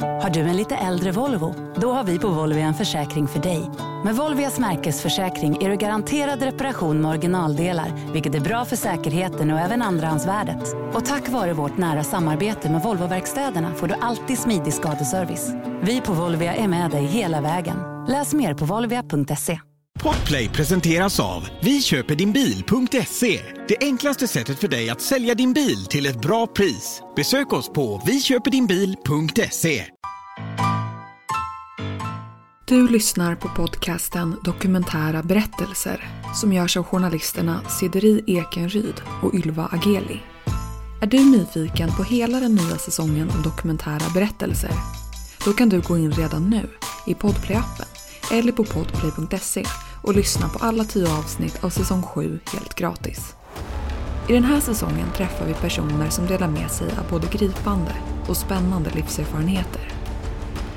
Har du en lite äldre Volvo? Då har vi på Volvo en försäkring för dig. Med Volvias märkesförsäkring är du garanterad reparation med originaldelar, vilket är bra för säkerheten och även andrahandsvärdet. Och tack vare vårt nära samarbete med Volvoverkstäderna får du alltid smidig skadeservice. Vi på Volvia är med dig hela vägen. Läs mer på volvia.se. Podplay presenteras av Vi köper din bil.se. Det enklaste sättet för dig att sälja din bil till ett bra pris. Besök oss på viköperdinbil.se. Du lyssnar på podcasten Dokumentära berättelser som görs av journalisterna Sideri Ekenryd och Ylva Ageli. Är du nyfiken på hela den nya säsongen av dokumentära berättelser? Då kan du gå in redan nu i Podplay-appen eller på podplay.se och lyssna på alla tio avsnitt av säsong 7 helt gratis. I den här säsongen träffar vi personer som delar med sig av både gripande och spännande livserfarenheter.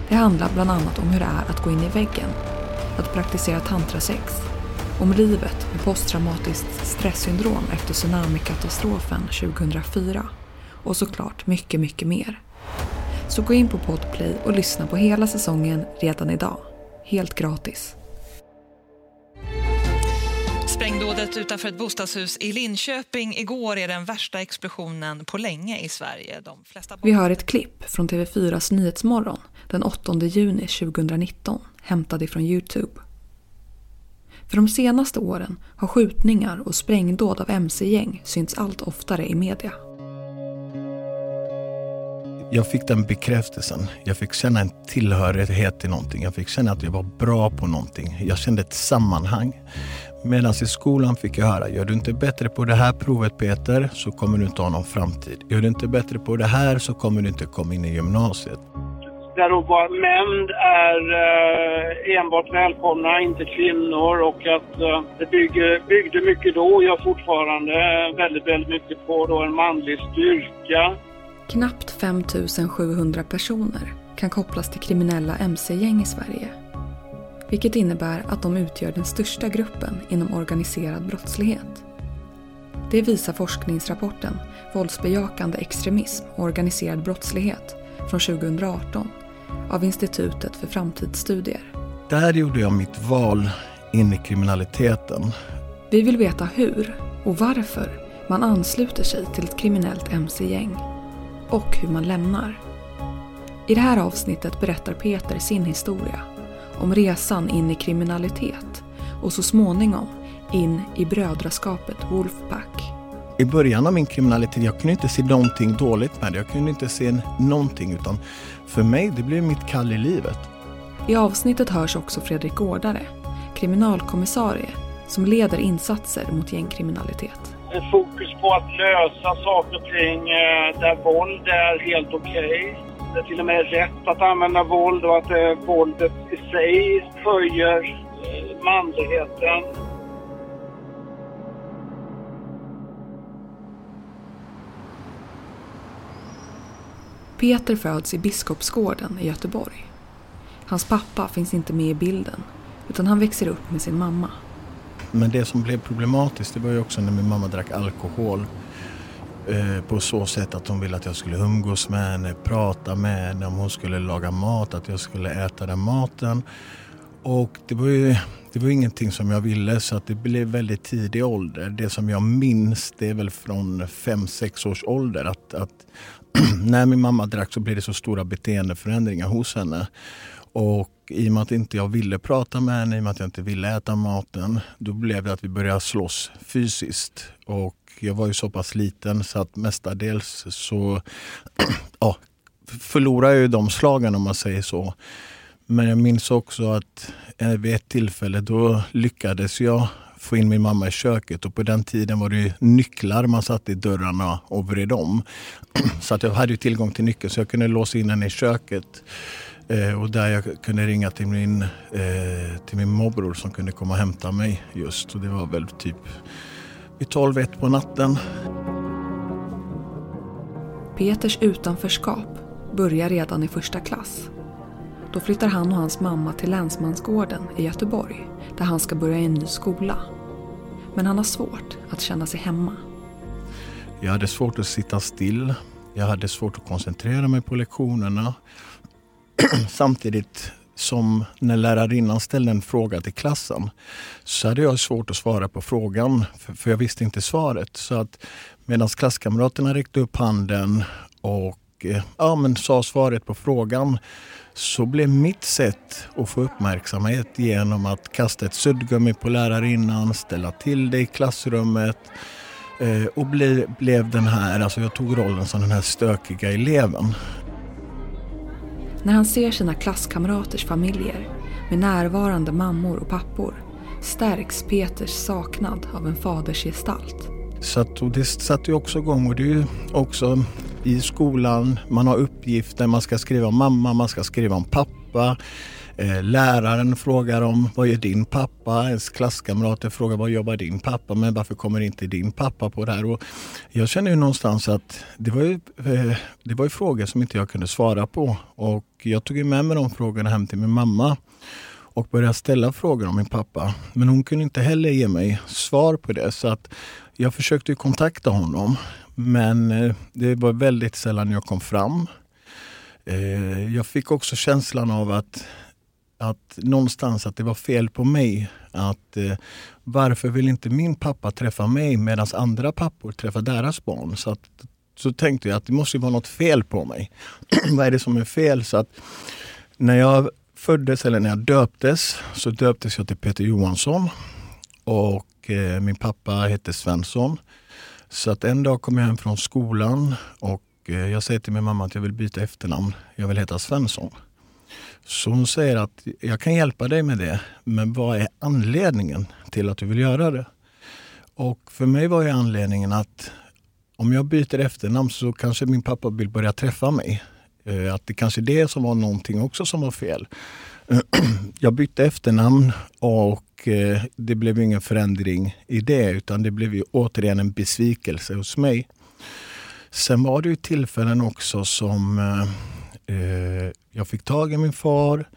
Det handlar bland annat om hur det är att gå in i väggen, att praktisera tantrasex, om livet med posttraumatiskt stresssyndrom efter tsunamikatastrofen 2004 och såklart mycket, mycket mer. Så gå in på Podplay och lyssna på hela säsongen redan idag. Helt gratis. Sprängdådet utanför ett bostadshus i Linköping igår är den värsta explosionen på länge i Sverige. De flesta Vi hör ett klipp från TV4s Nyhetsmorgon den 8 juni 2019 hämtad ifrån Youtube. För de senaste åren har skjutningar och sprängdåd av mc-gäng synts allt oftare i media. Jag fick den bekräftelsen. Jag fick känna en tillhörighet till någonting. Jag fick känna att jag var bra på någonting. Jag kände ett sammanhang. Medan i skolan fick jag höra, gör du inte bättre på det här provet Peter så kommer du inte ha någon framtid. Gör du inte bättre på det här så kommer du inte komma in i gymnasiet. Där då bara män är eh, enbart välkomna, inte kvinnor och att eh, det bygger, byggde mycket då och gör fortfarande eh, väldigt, väldigt mycket på då en manlig styrka. Knappt 5 700 personer kan kopplas till kriminella mc-gäng i Sverige. Vilket innebär att de utgör den största gruppen inom organiserad brottslighet. Det visar forskningsrapporten Våldsbejakande extremism och organiserad brottslighet från 2018 av Institutet för framtidsstudier. Där gjorde jag mitt val in i kriminaliteten. Vi vill veta hur och varför man ansluter sig till ett kriminellt mc-gäng och hur man lämnar. I det här avsnittet berättar Peter sin historia om resan in i kriminalitet och så småningom in i brödraskapet Wolfpack. I början av min kriminalitet, jag kunde inte se någonting dåligt med det. Jag kunde inte se någonting utan för mig, det blev mitt kall i livet. I avsnittet hörs också Fredrik Gårdare, kriminalkommissarie som leder insatser mot gängkriminalitet. Fokus på att lösa saker och ting eh, där våld är helt okej. Det är till och med rätt att använda våld och att eh, våldet i sig höjer eh, manligheten. Peter föds i Biskopsgården i Göteborg. Hans pappa finns inte med i bilden utan han växer upp med sin mamma. Men det som blev problematiskt det var ju också när min mamma drack alkohol. Eh, på så sätt att hon ville att jag skulle umgås med henne, prata med henne, om hon skulle laga mat, att jag skulle äta den maten. Och det var ju det var ingenting som jag ville så att det blev väldigt tidig ålder. Det som jag minns det är väl från 5-6 års ålder att, att när min mamma drack så blev det så stora beteendeförändringar hos henne. Och i och med att inte jag ville prata med henne, i och med att jag inte ville äta maten, då blev det att vi började slåss fysiskt. Och jag var ju så pass liten så att mestadels så ja, förlorade jag ju de slagen om man säger så. Men jag minns också att eh, vid ett tillfälle då lyckades jag få in min mamma i köket och på den tiden var det nycklar man satte i dörrarna och vred om. Så att jag hade ju tillgång till nyckeln så jag kunde låsa in henne i köket. Eh, och där jag kunde ringa till min, eh, till min morbror som kunde komma och hämta mig just. Och det var väl typ vid 12-1 på natten. Peters utanförskap börjar redan i första klass. Då flyttar han och hans mamma till Länsmansgården i Göteborg där han ska börja i en ny skola. Men han har svårt att känna sig hemma. Jag hade svårt att sitta still. Jag hade svårt att koncentrera mig på lektionerna. samtidigt som när lärarinnan ställde en fråga till klassen så hade jag svårt att svara på frågan för, för jag visste inte svaret. Så att medan klasskamraterna räckte upp handen och eh, ja, men sa svaret på frågan så blev mitt sätt att få uppmärksamhet genom att kasta ett suddgummi på lärarinnan, ställa till det i klassrummet eh, och bli, blev den här, alltså jag tog rollen som den här stökiga eleven. När han ser sina klasskamraters familjer med närvarande mammor och pappor stärks Peters saknad av en fadersgestalt. Så att, och det satte ju också igång och det är ju också i skolan, man har uppgifter, man ska skriva om mamma, man ska skriva om pappa. Eh, läraren frågar om vad gör din pappa? Ens klasskamrater frågar vad jobbar din pappa med? Varför kommer inte din pappa på det här? Och jag känner ju någonstans att det var ju, eh, det var ju frågor som inte jag kunde svara på. Och jag tog med mig de frågorna hem till min mamma och började ställa frågor om min pappa. Men hon kunde inte heller ge mig svar på det. Så att jag försökte kontakta honom. Men eh, det var väldigt sällan jag kom fram. Jag fick också känslan av att, att någonstans att det var fel på mig. Att eh, varför vill inte min pappa träffa mig medan andra pappor träffar deras barn? Så, att, så tänkte jag att det måste vara något fel på mig. Vad är det som är fel? Så att när jag föddes, eller när jag döptes, så döptes jag till Peter Johansson. Och eh, min pappa hette Svensson. Så att en dag kom jag hem från skolan och eh, jag säger till min mamma att jag vill byta efternamn. Jag vill heta Svensson. Så hon säger att jag kan hjälpa dig med det, men vad är anledningen till att du vill göra det? Och för mig var ju anledningen att om jag byter efternamn så kanske min pappa vill börja träffa mig. Eh, att det kanske är det som var någonting också som var fel. Jag bytte efternamn och eh, det blev ingen förändring i det utan det blev ju återigen en besvikelse hos mig. Sen var det ju tillfällen också som eh, Eh, jag fick tag i min far.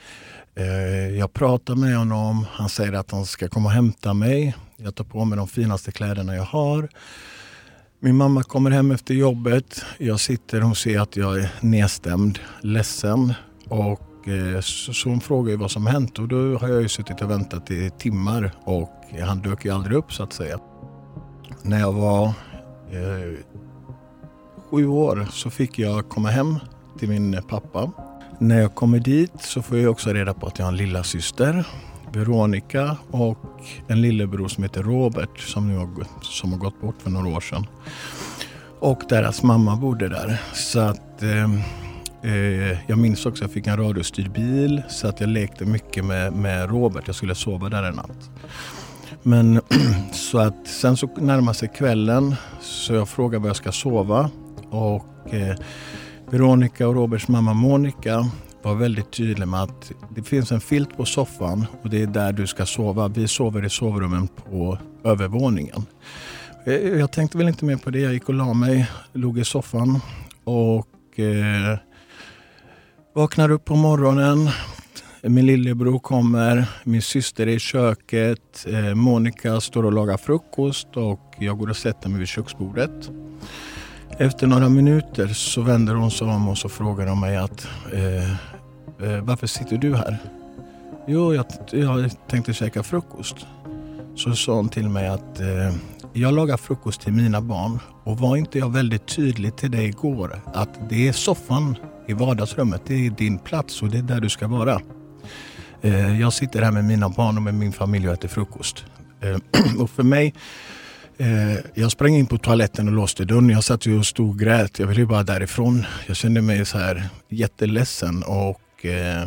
Eh, jag pratar med honom. Han säger att han ska komma och hämta mig. Jag tar på mig de finaste kläderna jag har. Min mamma kommer hem efter jobbet. Jag sitter och ser att jag är nedstämd, ledsen. Och eh, så hon frågar vad som hänt och då har jag ju suttit och väntat i timmar och han dök ju aldrig upp så att säga. När jag var eh, sju år så fick jag komma hem till min pappa. När jag kommer dit så får jag också reda på att jag har en lilla syster Veronica och en lillebror som heter Robert som, nu har, som har gått bort för några år sedan. Och deras mamma bodde där. Så att eh, eh, jag minns också att jag fick en radiostyrd bil så att jag lekte mycket med, med Robert. Jag skulle sova där en natt. Men så att sen så närmar sig kvällen så jag frågar var jag ska sova och eh, Veronica och Roberts mamma Monica var väldigt tydlig med att det finns en filt på soffan och det är där du ska sova. Vi sover i sovrummen på övervåningen. Eh, jag tänkte väl inte mer på det. Jag gick och la mig, låg i soffan och eh, vaknar upp på morgonen. Min lillebror kommer, min syster är i köket, eh, Monica står och lagar frukost och jag går och sätter mig vid köksbordet. Efter några minuter så vänder hon sig om och så frågar hon mig att eh, Eh, varför sitter du här? Jo, jag, jag tänkte käka frukost. Så sa hon till mig att eh, jag lagar frukost till mina barn och var inte jag väldigt tydlig till dig igår att det är soffan i vardagsrummet, det är din plats och det är där du ska vara. Eh, jag sitter här med mina barn och med min familj och äter frukost. Eh, och för mig Eh, jag sprang in på toaletten och låste dörren. Jag satt ju och stod och grät. Jag ville bara därifrån. Jag kände mig så här jätteledsen och eh,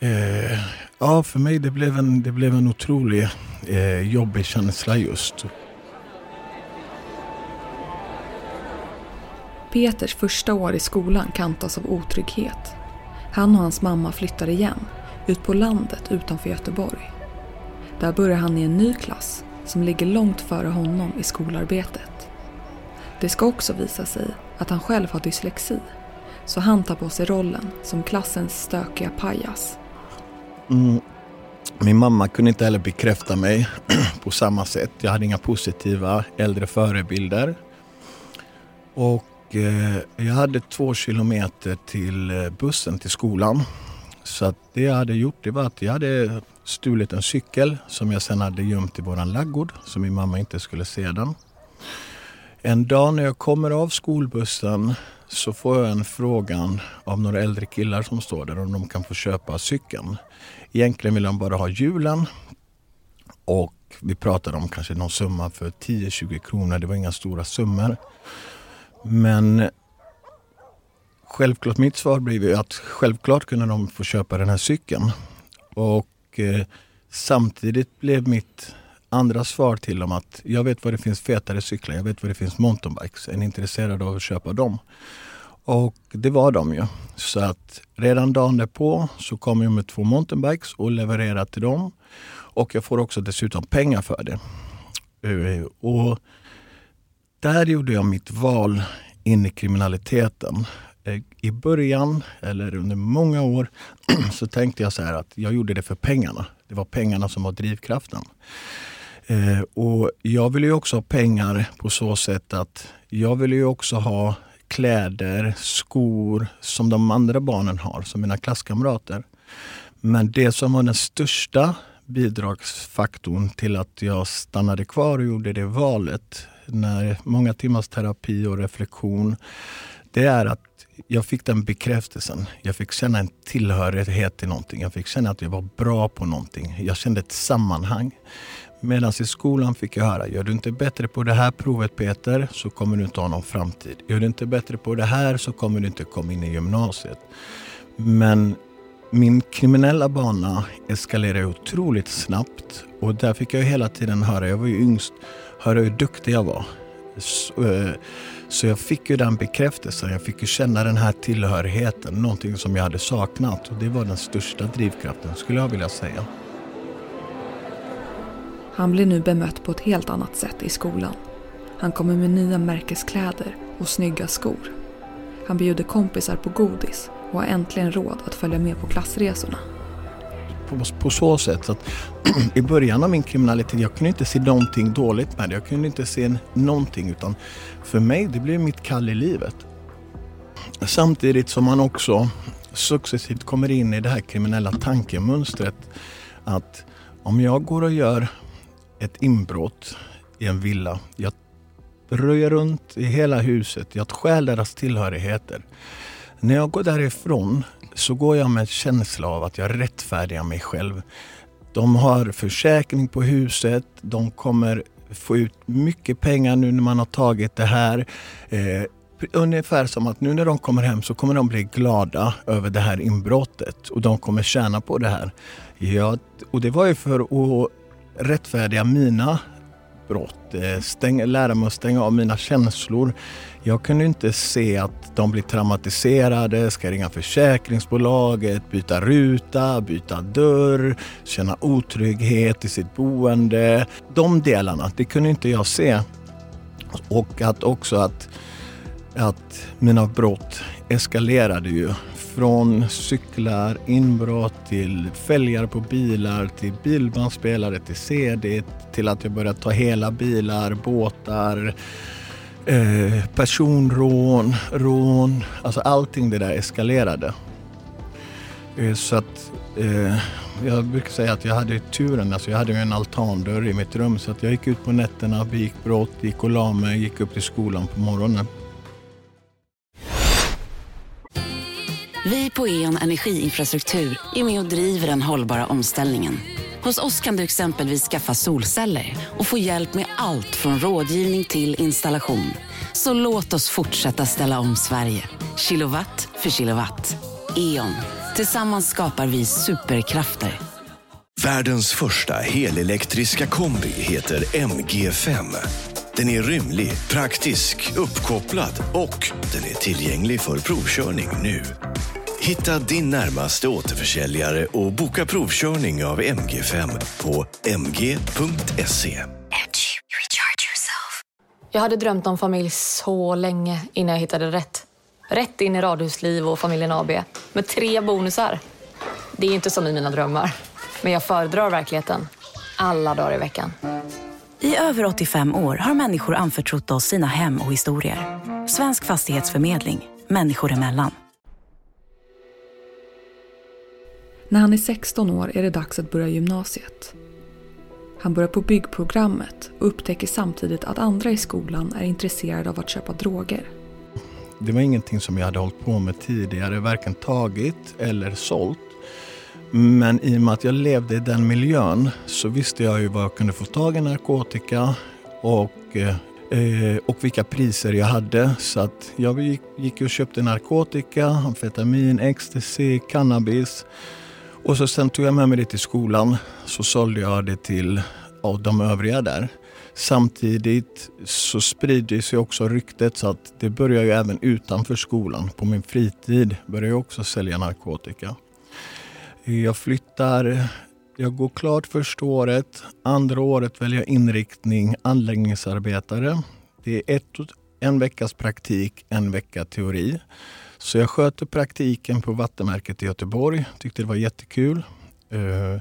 eh, ja, för mig det blev en, det blev en otrolig eh, jobbig känsla just. Peters första år i skolan kantas av otrygghet. Han och hans mamma flyttar igen, ut på landet utanför Göteborg. Där börjar han i en ny klass som ligger långt före honom i skolarbetet. Det ska också visa sig att han själv har dyslexi så han tar på sig rollen som klassens stökiga pajas. Mm. Min mamma kunde inte heller bekräfta mig på samma sätt. Jag hade inga positiva äldre förebilder. Och eh, jag hade två kilometer till eh, bussen till skolan. Så att det jag hade gjort det var att jag hade stulit en cykel som jag sen hade gömt i våran laggård så min mamma inte skulle se den. En dag när jag kommer av skolbussen så får jag en frågan av några äldre killar som står där om de kan få köpa cykeln. Egentligen vill de bara ha hjulen och vi pratade om kanske någon summa för 10-20 kronor. Det var inga stora summor. Men självklart, mitt svar blev ju att självklart kunde de få köpa den här cykeln. Och eh, samtidigt blev mitt andra svar till dem att jag vet vad det finns fetare cyklar, jag vet vad det finns mountainbikes. Är ni intresserade av att köpa dem? Och det var de ju. Så att redan dagen därpå så kom jag med två mountainbikes och levererade till dem. Och jag får också dessutom pengar för det. Eh, och där gjorde jag mitt val in i kriminaliteten. Eh, I början, eller under många år, så tänkte jag så här att jag gjorde det för pengarna. Det var pengarna som var drivkraften. Eh, och jag ville ju också ha pengar på så sätt att jag ville ju också ha kläder, skor som de andra barnen har, som mina klasskamrater. Men det som var den största bidragsfaktorn till att jag stannade kvar och gjorde det valet, när många timmars terapi och reflektion, det är att jag fick den bekräftelsen. Jag fick känna en tillhörighet till någonting. Jag fick känna att jag var bra på någonting. Jag kände ett sammanhang. Medan i skolan fick jag höra, gör du inte bättre på det här provet Peter så kommer du inte ha någon framtid. Gör du inte bättre på det här så kommer du inte komma in i gymnasiet. Men min kriminella bana eskalerade otroligt snabbt och där fick jag hela tiden höra, jag var ju yngst, höra hur duktig jag var. Så, eh, så jag fick ju den bekräftelsen, jag fick ju känna den här tillhörigheten, någonting som jag hade saknat och det var den största drivkraften skulle jag vilja säga. Han blir nu bemött på ett helt annat sätt i skolan. Han kommer med nya märkeskläder och snygga skor. Han bjuder kompisar på godis och har äntligen råd att följa med på klassresorna. På, på så sätt att i början av min kriminalitet, jag kunde inte se någonting dåligt med det. Jag kunde inte se någonting utan för mig, det blev mitt kall i livet. Samtidigt som man också successivt kommer in i det här kriminella tankemönstret att om jag går och gör ett inbrott i en villa. Jag röjer runt i hela huset. Jag stjäl deras tillhörigheter. När jag går därifrån så går jag med en känsla av att jag rättfärdigar mig själv. De har försäkring på huset. De kommer få ut mycket pengar nu när man har tagit det här. Eh, ungefär som att nu när de kommer hem så kommer de bli glada över det här inbrottet och de kommer tjäna på det här. Ja, och det var ju för att rättfärdiga mina brott, eh, stäng, lära mig att stänga av mina känslor. Jag kunde inte se att de blir traumatiserade, ska ringa försäkringsbolaget, byta ruta, byta dörr, känna otrygghet i sitt boende. De delarna, det kunde inte jag se. Och att också att, att mina brott eskalerade ju från cyklar, inbrott till fälgar på bilar, till bilbandspelare, till CD, till att jag började ta hela bilar, båtar, eh, personrån, rån. Alltså allting det där eskalerade. Eh, så att eh, jag brukar säga att jag hade turen, alltså jag hade en altandörr i mitt rum så att jag gick ut på nätterna, begick brott, gick och la mig, gick upp till skolan på morgonen. Vi på E.ON Energiinfrastruktur är med och driver den hållbara omställningen. Hos oss kan du exempelvis skaffa solceller och få hjälp med allt från rådgivning till installation. Så låt oss fortsätta ställa om Sverige. Kilowatt för kilowatt. E.ON. Tillsammans skapar vi superkrafter. Världens första helelektriska kombi heter MG5. Den är rymlig, praktisk, uppkopplad och den är tillgänglig för provkörning nu. Hitta din närmaste återförsäljare och boka provkörning av MG5 på mg.se. Jag hade drömt om familj så länge innan jag hittade rätt. Rätt in i radhusliv och familjen AB med tre bonusar. Det är inte som i mina drömmar, men jag föredrar verkligheten. Alla dagar i veckan. I över 85 år har människor anförtrott oss sina hem och historier. Svensk fastighetsförmedling, människor emellan. När han är 16 år är det dags att börja gymnasiet. Han börjar på byggprogrammet och upptäcker samtidigt att andra i skolan är intresserade av att köpa droger. Det var ingenting som jag hade hållit på med tidigare, varken tagit eller sålt. Men i och med att jag levde i den miljön så visste jag ju var jag kunde få tag i narkotika och, eh, och vilka priser jag hade. Så att jag gick, gick och köpte narkotika, amfetamin, ecstasy, cannabis. Och så sen tog jag med mig det till skolan. Så sålde jag det till ja, de övriga där. Samtidigt så sprider sig också ryktet så att det börjar ju även utanför skolan. På min fritid börjar jag också sälja narkotika. Jag flyttar, jag går klart första året. Andra året väljer jag inriktning anläggningsarbetare. Det är ett, en veckas praktik, en vecka teori. Så jag sköter praktiken på Vattenverket i Göteborg. Tyckte det var jättekul. Uh,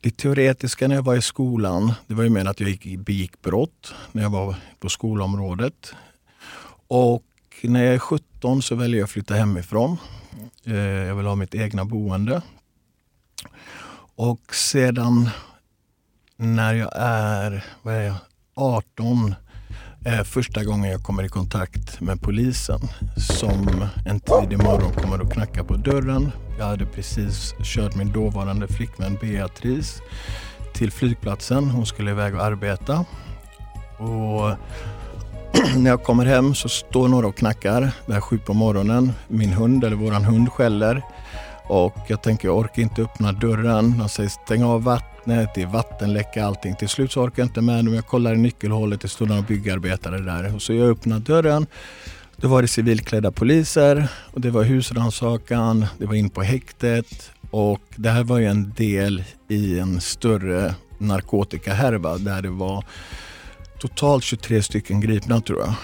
det teoretiska när jag var i skolan, det var ju mer att jag gick, begick brott när jag var på skolområdet. Och när jag är 17 så väljer jag att flytta hemifrån. Uh, jag vill ha mitt egna boende. Och sedan när jag är, vad är jag, 18 Eh, första gången jag kommer i kontakt med polisen som en tidig morgon kommer och knackar på dörren. Jag hade precis kört min dåvarande flickvän Beatrice till flygplatsen. Hon skulle iväg och arbeta. Och när jag kommer hem så står några och knackar. Det är sju på morgonen. Min hund, eller våran hund, skäller. Och jag tänker, jag orkar inte öppna dörren. De säger stäng av vattnet, det är vattenläcka allting. Till slut så orkar jag inte med men Jag kollar i nyckelhålet, det stod några byggarbetare där. Och så jag öppnar dörren. Då var det civilklädda poliser och det var husrannsakan, det var in på häktet och det här var ju en del i en större narkotikahärva där det var totalt 23 stycken gripna tror jag.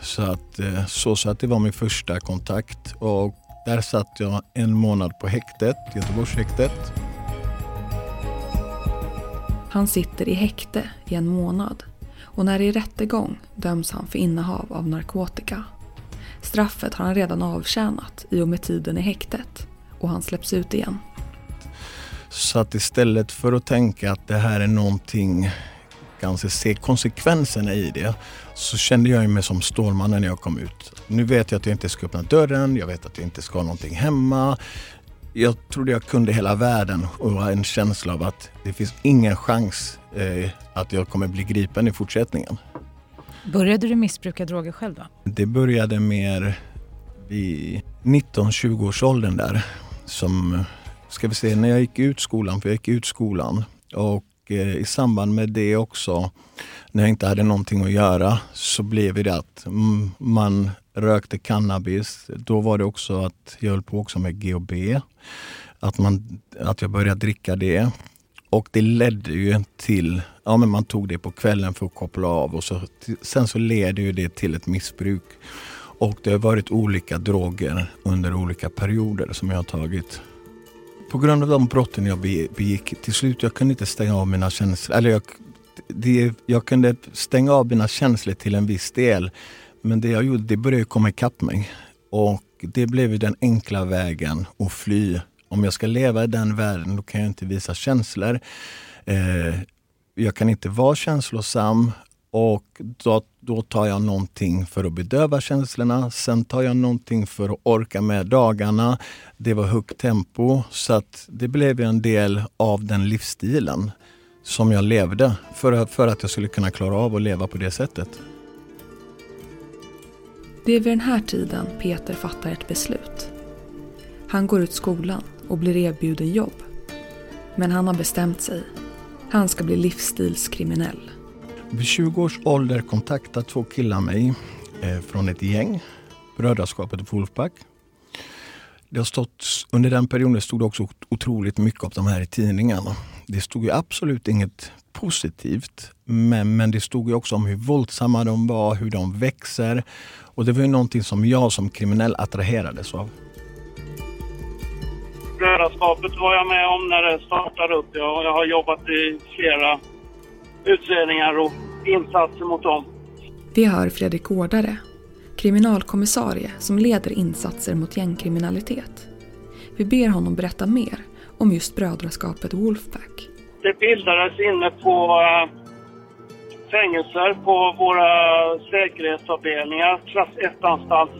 Så att, eh, så, så att det var min första kontakt och där satt jag en månad på häktet, Göteborgshäktet. Han sitter i häkte i en månad och när det är rättegång döms han för innehav av narkotika. Straffet har han redan avtjänat i och med tiden i häktet och han släpps ut igen. Så att istället för att tänka att det här är någonting, kanske se konsekvenserna i det, så kände jag mig som Stålmannen när jag kom ut. Nu vet jag att jag inte ska öppna dörren, jag vet att jag inte ska ha någonting hemma. Jag trodde jag kunde hela världen och har en känsla av att det finns ingen chans eh, att jag kommer bli gripen i fortsättningen. Började du missbruka droger själv då? Det började mer vid 19-20 års åldern där. Som, ska vi se, när jag gick ut skolan, för jag gick ut skolan och och eh, i samband med det också, när jag inte hade någonting att göra, så blev det att mm, man rökte cannabis. Då var det också att jag höll på också med GHB. Att, man, att jag började dricka det. Och det ledde ju till, ja men man tog det på kvällen för att koppla av och så, sen så leder ju det till ett missbruk. Och det har varit olika droger under olika perioder som jag har tagit. På grund av de brotten jag begick, till slut jag kunde inte stänga av mina känslor. Eller jag, det, jag kunde stänga av mina känslor till en viss del. Men det jag gjorde, det började komma ikapp mig. Och det blev den enkla vägen att fly om jag ska leva i den världen, då kan jag inte visa känslor. Eh, jag kan inte vara känslosam och då, då tar jag någonting för att bedöva känslorna. Sen tar jag någonting för att orka med dagarna. Det var högt tempo, så att det blev en del av den livsstilen som jag levde för, för att jag skulle kunna klara av att leva på det sättet. Det är vid den här tiden Peter fattar ett beslut. Han går ut skolan och blir erbjuden jobb. Men han har bestämt sig. Han ska bli livsstilskriminell. Vid 20 års ålder kontaktar två killar mig eh, från ett gäng, Brödraskapet Wolfpack. Det har stått, under den perioden stod det också otroligt mycket om de här i tidningarna. Det stod ju absolut inget positivt, men, men det stod ju också om hur våldsamma de var, hur de växer. Och det var ju någonting som jag som kriminell attraherades av. Brödraskapet var jag med om när det startade upp. Jag, jag har jobbat i flera utredningar och insatser mot dem. Vi hör Fredrik Gårdare, kriminalkommissarie som leder insatser mot gängkriminalitet. Vi ber honom berätta mer om just brödraskapet Wolfpack. Det bildades inne på uh, fängelser på våra säkerhetsavdelningar, klass 1-anstalt.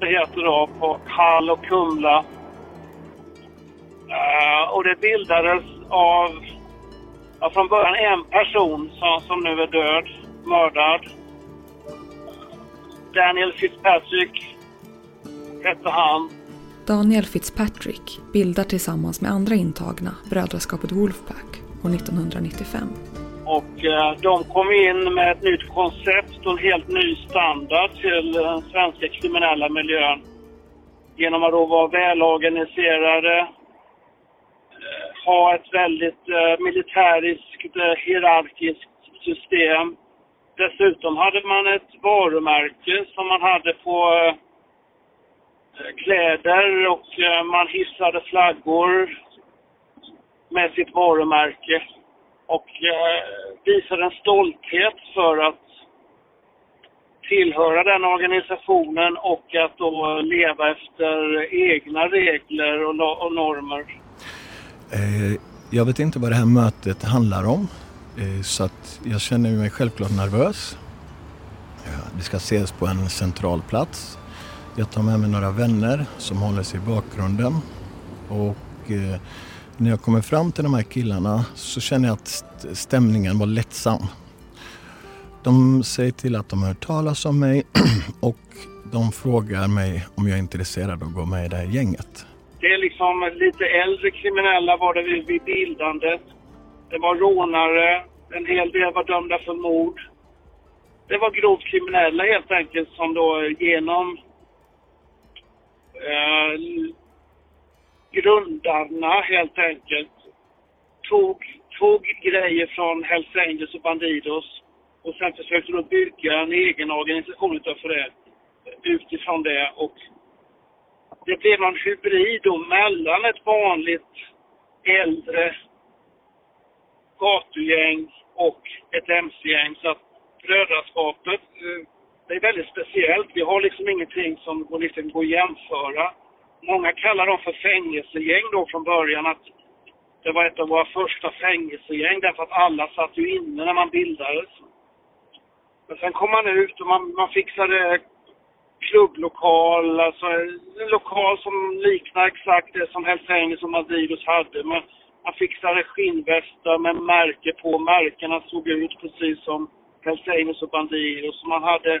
Det heter då på Hall och Kumla. Uh, och det bildades av, ja, från början en person som, som nu är död, mördad. Daniel Fitzpatrick hette han. Daniel Fitzpatrick bildar tillsammans med andra intagna brödraskapet Wolfpack år 1995. Och eh, de kom in med ett nytt koncept och en helt ny standard till den svenska kriminella miljön. Genom att då vara välorganiserade, ha ett väldigt eh, militäriskt, eh, hierarkiskt system. Dessutom hade man ett varumärke som man hade på eh, kläder och eh, man hissade flaggor med sitt varumärke och eh, en stolthet för att tillhöra den organisationen och att då leva efter egna regler och, och normer. Eh, jag vet inte vad det här mötet handlar om eh, så att jag känner mig självklart nervös. Vi ska ses på en central plats. Jag tar med mig några vänner som håller sig i bakgrunden och eh, när jag kommer fram till de här killarna så känner jag att stämningen var lättsam. De säger till att de har hört talas om mig och de frågar mig om jag är intresserad av att gå med i det här gänget. Det är liksom lite äldre kriminella var det vid bildandet. Det var rånare, en hel del var dömda för mord. Det var grovt kriminella helt enkelt som då genom eh, grundarna helt enkelt tog, tog grejer från Hells Angels och Bandidos och sen försökte de bygga en egen organisation utifrån det, utifrån det och det blev någon hybrid då mellan ett vanligt äldre gatugäng och ett mc-gäng. Så att brödraskapet, eh, det är väldigt speciellt. Vi har liksom ingenting som går, liksom går att jämföra många kallar dem för fängelsegäng då från början. Att det var ett av våra första fängelsegäng därför att alla satt ju inne när man bildades. Men sen kom man ut och man, man fixade klubblokal, alltså en lokal som liknar exakt det som Hells Angels och Madidos hade. Man, man fixade skinnvästar med märke på. Märkena såg ut precis som Hells Angels och Bandidos. Man hade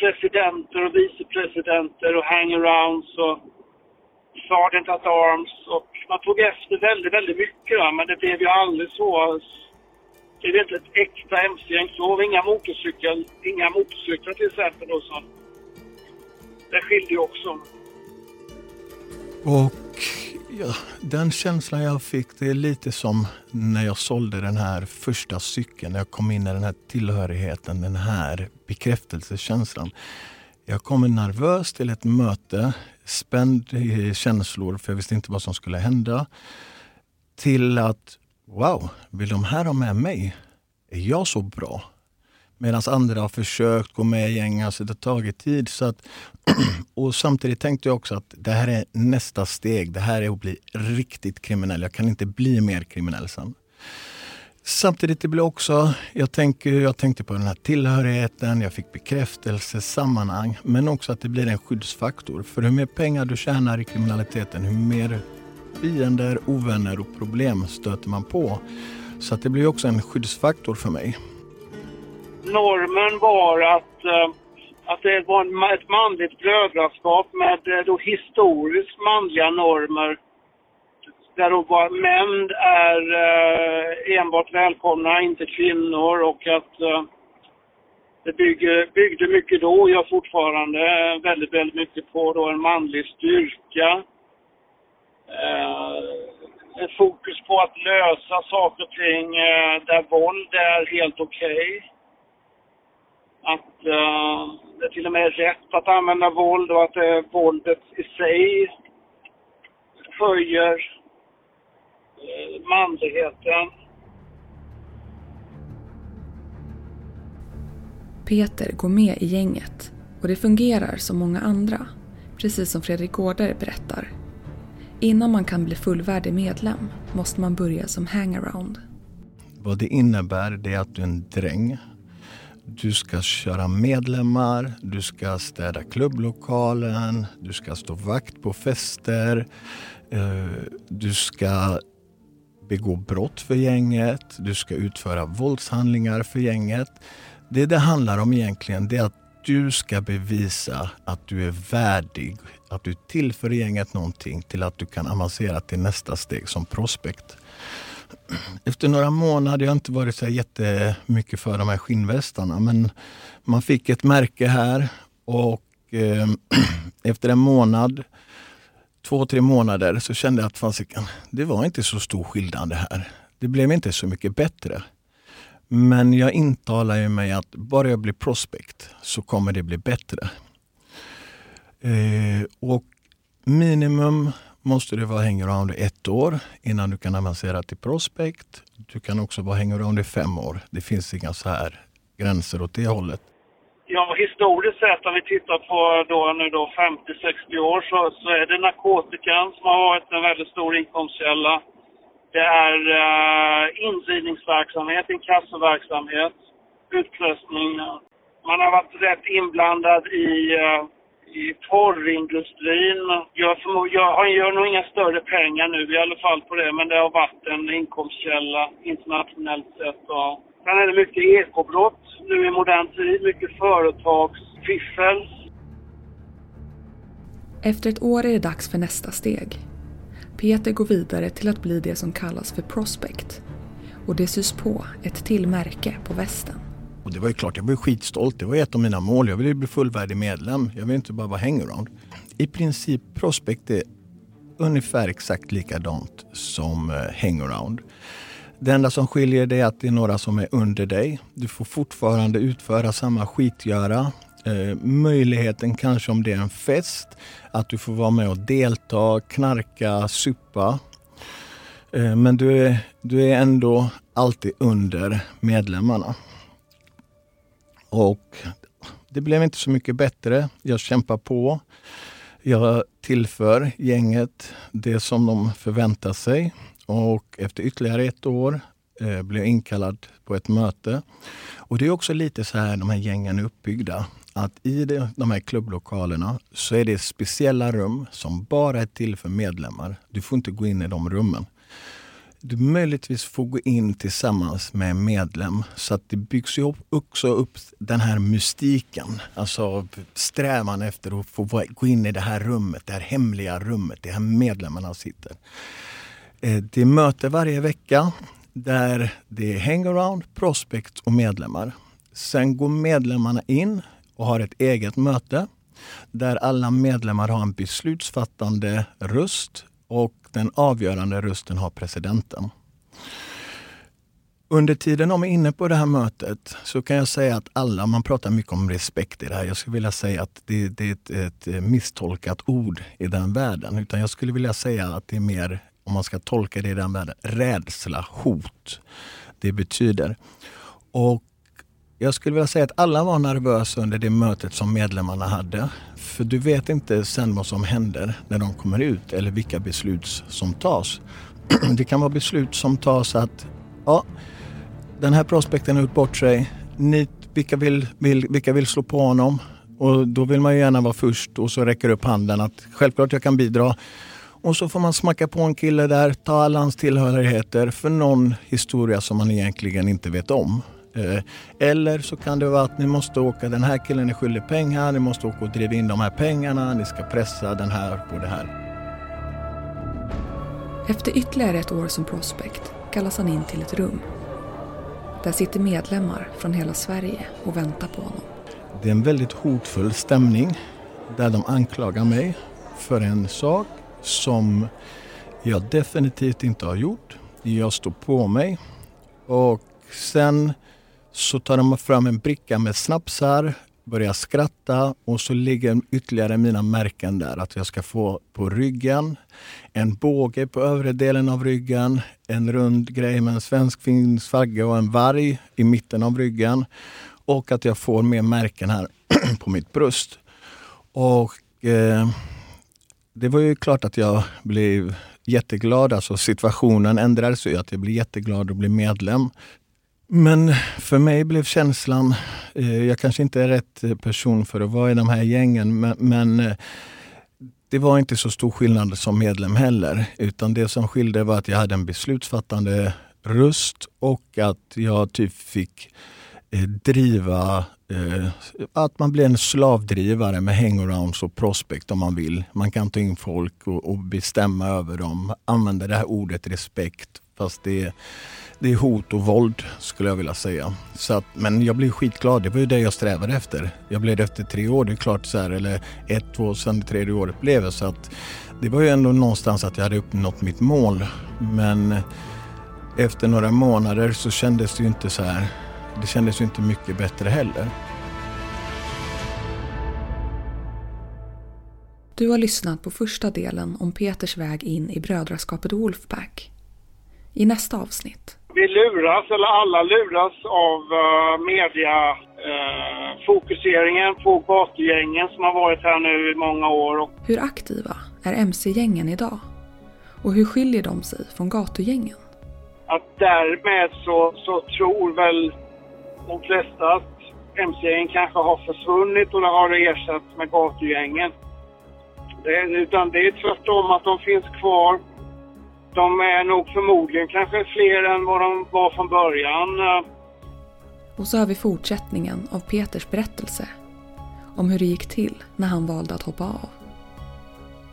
presidenter och vicepresidenter och hangarounds och Sergeant at Arms och man tog efter väldigt, väldigt mycket va? men det blev ju aldrig så. Det är inte ett äkta mc-gäng så. Inga motorcyklar, inga motorcyklar till exempel då så. Den skilde ju också. Och ja, den känslan jag fick det är lite som när jag sålde den här första cykeln. När jag kom in i den här tillhörigheten, den här bekräftelsekänslan. Jag kommer nervös till ett möte spänd i känslor för jag visste inte vad som skulle hända. Till att wow, vill de här ha med mig? Är jag så bra? Medan andra har försökt gå med i gäng, alltså det har tagit tid. Så att, och samtidigt tänkte jag också att det här är nästa steg. Det här är att bli riktigt kriminell. Jag kan inte bli mer kriminell sen. Samtidigt det blev också, jag, tänker, jag tänkte på den här tillhörigheten, jag fick bekräftelse, sammanhang, men också att det blir en skyddsfaktor. För hur mer pengar du tjänar i kriminaliteten, hur mer fiender, ovänner och problem stöter man på. Så att det blir också en skyddsfaktor för mig. Normen var att, eh, att det var ett manligt brödraskap med eh, då historiskt manliga normer där då var män är eh, enbart välkomna, inte kvinnor och att eh, det bygger, byggde mycket då och gör fortfarande eh, väldigt, väldigt mycket på då en manlig styrka. Eh, ett fokus på att lösa saker och ting eh, där våld är helt okej. Okay. Att eh, det till och med är rätt att använda våld och att eh, våldet i sig höjer manligheten. Peter går med i gänget och det fungerar som många andra, precis som Fredrik Gårder berättar. Innan man kan bli fullvärdig medlem måste man börja som hangaround. Vad det innebär det är att du är en dräng. Du ska köra medlemmar, du ska städa klubblokalen, du ska stå vakt på fester, eh, du ska begå brott för gänget, du ska utföra våldshandlingar för gänget. Det det handlar om egentligen det är att du ska bevisa att du är värdig, att du tillför gänget någonting till att du kan avancera till nästa steg som prospect. Efter några månader, jag har inte varit så jättemycket för de här skinnvästarna, men man fick ett märke här och eh, efter en månad, två, tre månader så kände jag att fasiken, det var inte så stor skillnad det här. Det blev inte så mycket bättre. Men jag intalar ju mig att bara jag blir prospect så kommer det bli bättre. Eh, och minimum måste du vara hangaround i ett år innan du kan avancera till prospect. Du kan också vara hangaround i fem år. Det finns inga så här gränser åt det hållet. Ja, historiskt sett om vi tittar på då, nu då 50-60 år så, så är det narkotikan som har varit en väldigt stor inkomstkälla. Det är eh, indrivningsverksamhet, inkassoverksamhet, utpressning. Man har varit rätt inblandad i, eh, i porrindustrin. Jag, jag gör nog inga större pengar nu i alla fall på det, men det har varit en inkomstkälla internationellt sett. Och sen är det mycket ekobrott nu i modern tid, mycket företagsfiffel. Efter ett år är det dags för nästa steg. Peter går vidare till att bli det som kallas för prospect. Och det sys på ett till märke på västen. Och det var ju klart, jag var skitstolt. Det var ett av mina mål. Jag ville bli fullvärdig medlem. Jag ville inte bara vara hangaround. I princip prospect är ungefär exakt likadant som eh, hangaround. Det enda som skiljer det är att det är några som är under dig. Du får fortfarande utföra samma skitgöra. Eh, möjligheten kanske om det är en fest, att du får vara med och delta, knarka, supa. Eh, men du är, du är ändå alltid under medlemmarna. Och det blev inte så mycket bättre. Jag kämpar på. Jag tillför gänget det som de förväntar sig. Och efter ytterligare ett år eh, blev jag inkallad på ett möte. Och det är också lite så här de här gängen är uppbyggda. Att i de här klubblokalerna så är det speciella rum som bara är till för medlemmar. Du får inte gå in i de rummen. Du möjligtvis får gå in tillsammans med en medlem så att det byggs ju också upp den här mystiken. Alltså strävan efter att få gå in i det här rummet, det här hemliga rummet, det här medlemmarna sitter. Eh, det är möte varje vecka där det är hangaround, prospect och medlemmar. Sen går medlemmarna in och har ett eget möte där alla medlemmar har en beslutsfattande röst och den avgörande rösten har presidenten. Under tiden de är inne på det här mötet så kan jag säga att alla, man pratar mycket om respekt i det här. Jag skulle vilja säga att det, det är ett, ett eh, misstolkat ord i den världen. Utan jag skulle vilja säga att det är mer, om man ska tolka det i den världen, rädsla, hot. Det betyder. Och jag skulle vilja säga att alla var nervösa under det mötet som medlemmarna hade. För du vet inte sen vad som händer när de kommer ut eller vilka beslut som tas. Det kan vara beslut som tas att ja, den här prospekten har gjort bort sig. Ni, vilka, vill, vill, vilka vill slå på honom? Och då vill man ju gärna vara först och så räcker upp handen att självklart jag kan bidra. Och så får man smacka på en kille där, ta alla hans tillhörigheter för någon historia som man egentligen inte vet om. Eh, eller så kan det vara att ni måste åka, den här killen är skyldig pengar, ni måste åka och driva in de här pengarna, ni ska pressa den här på det här. Efter ytterligare ett år som prospect kallas han in till ett rum. Där sitter medlemmar från hela Sverige och väntar på honom. Det är en väldigt hotfull stämning där de anklagar mig för en sak som jag definitivt inte har gjort. Jag står på mig och sen så tar de fram en bricka med snapsar, börjar skratta och så ligger ytterligare mina märken där. Att jag ska få på ryggen, en båge på övre delen av ryggen, en rund grej med en svensk finsk flagga och en varg i mitten av ryggen. och att jag får mer märken här på mitt bröst. Och eh, det var ju klart att jag blev jätteglad. Alltså situationen ändrades ju, att jag blev jätteglad att bli medlem. Men för mig blev känslan, eh, jag kanske inte är rätt eh, person för att vara i de här gängen, men, men eh, det var inte så stor skillnad som medlem heller. Utan det som skilde var att jag hade en beslutsfattande röst och att jag typ fick eh, driva eh, att man blir en slavdrivare med hangarounds och prospect om man vill. Man kan ta in folk och, och bestämma över dem. Använda det här ordet respekt fast det är, det är hot och våld skulle jag vilja säga. Så att, men jag blev skitglad. Det var ju det jag strävade efter. Jag blev det efter tre år. Det är klart så här, eller ett, två, sen det tredje året blev det. Så att det var ju ändå någonstans att jag hade uppnått mitt mål. Men efter några månader så kändes det ju inte så här det kändes ju inte mycket bättre heller. Du har lyssnat på första delen om Peters väg in i brödraskapet Wolfpack. I nästa avsnitt. Vi luras, eller alla luras, av uh, media uh, fokuseringen på gatugängen som har varit här nu i många år. Hur aktiva är mc-gängen idag? Och hur skiljer de sig från gatugängen? Att därmed så, så tror väl de flesta att mc-gängen kanske har försvunnit och det har ersatts med gatugängen. Det, utan det är tvärtom att de finns kvar. De är nog förmodligen kanske fler än vad de var från början. Och så har vi fortsättningen av Peters berättelse om hur det gick till när han valde att hoppa av.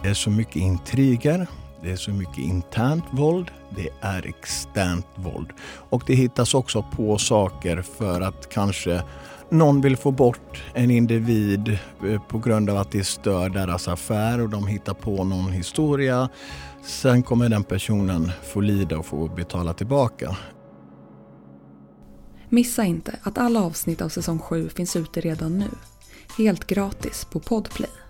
Det är så mycket intriger, det är så mycket internt våld, det är externt våld. Och det hittas också på saker för att kanske någon vill få bort en individ eh, på grund av att det stör deras affär och de hittar på någon historia. Sen kommer den personen få lida och få betala tillbaka. Missa inte att alla avsnitt av säsong 7 finns ute redan nu. Helt gratis på Podplay.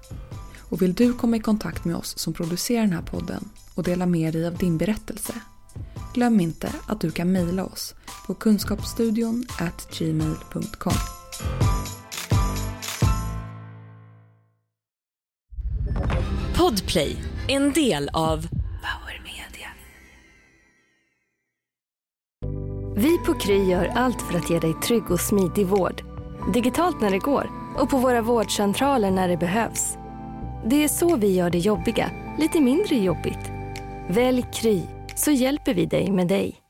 Och vill du komma i kontakt med oss som producerar den här podden och dela med dig av din berättelse? Glöm inte att du kan mejla oss på kunskapsstudion gmail.com. Podplay, en del av Power Media. Vi på Kry gör allt för att ge dig trygg och smidig vård. Digitalt när det går och på våra vårdcentraler när det behövs. Det är så vi gör det jobbiga lite mindre jobbigt. Välj Kry så hjälper vi dig med dig.